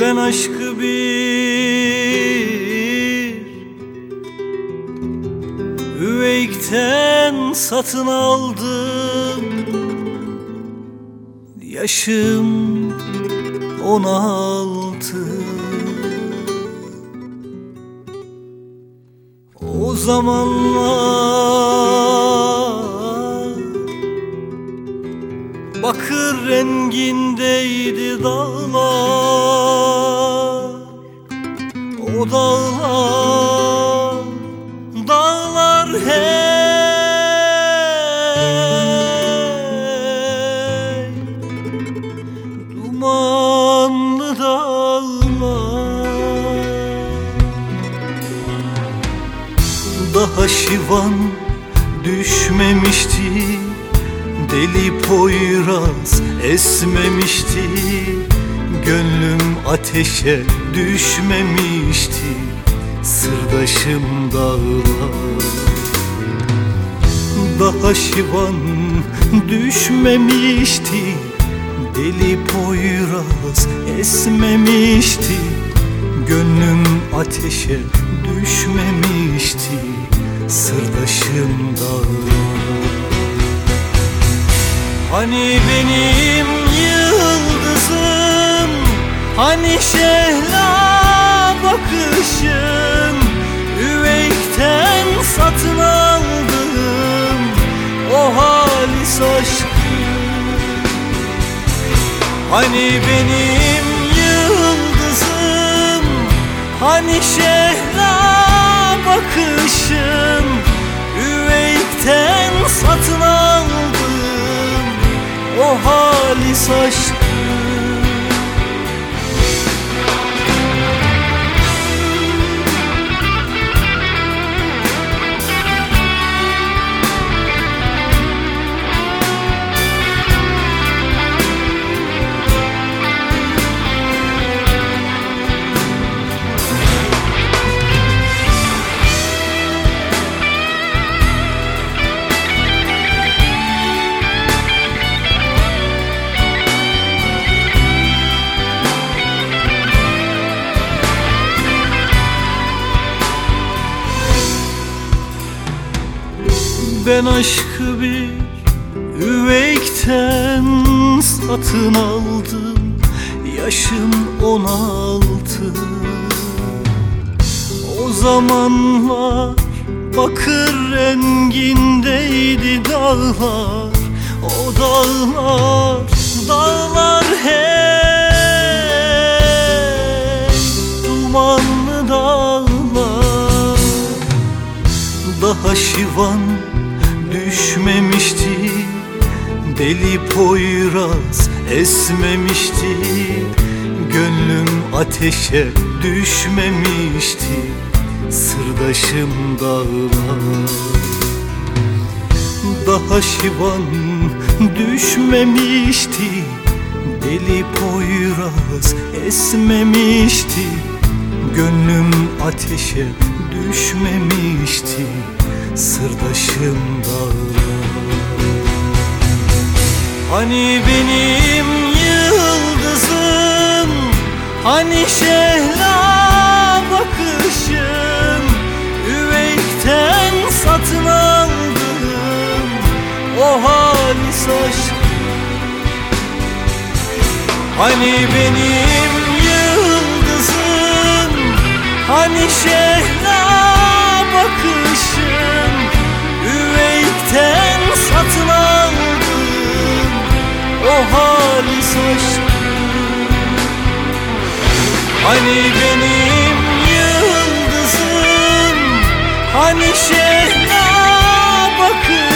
Ben aşkı bir. Üveykten satın aldım. Yaşım on altı. O zamanlar Bakır rengindeydi dağlar. O dağlar Dağlar hey. Dumanlı dağlar. Daha şivan düşmemişti Deli poyraz esmemişti Gönlüm ateşe düşmemişti Sırdaşım dağlar. Daha şivan düşmemişti Deli poyraz esmemişti Gönlüm ateşe düşmemişti Sırdaşım dağlar Hani benim yıldızım Hani şehla bakışım Üveykten satın aldım O halis aşkım Hani benim yıldızım Hani şehla halis aşkım Ben aşkı bir üveykten satın aldım. Yaşım on altı. O zamanlar bakır rengindeydi dağlar. O dağlar, dağlar hey Dumanlı dağlar. Daha şivan düşmemişti. Deli poyraz esmemişti. Gönlüm ateşe düşmemişti. Sırdaşım dağlar. Daha şivan düşmemişti. Deli poyraz esmemişti. Gönlüm ateşe düşmemişti Sırdaşım dağlar. Hani benim yıldızım Hani şehla bakışım. Üveykten satın aldım O halis aşkım Hani benim Hani benim yıldızım Hani bakışım Üveykten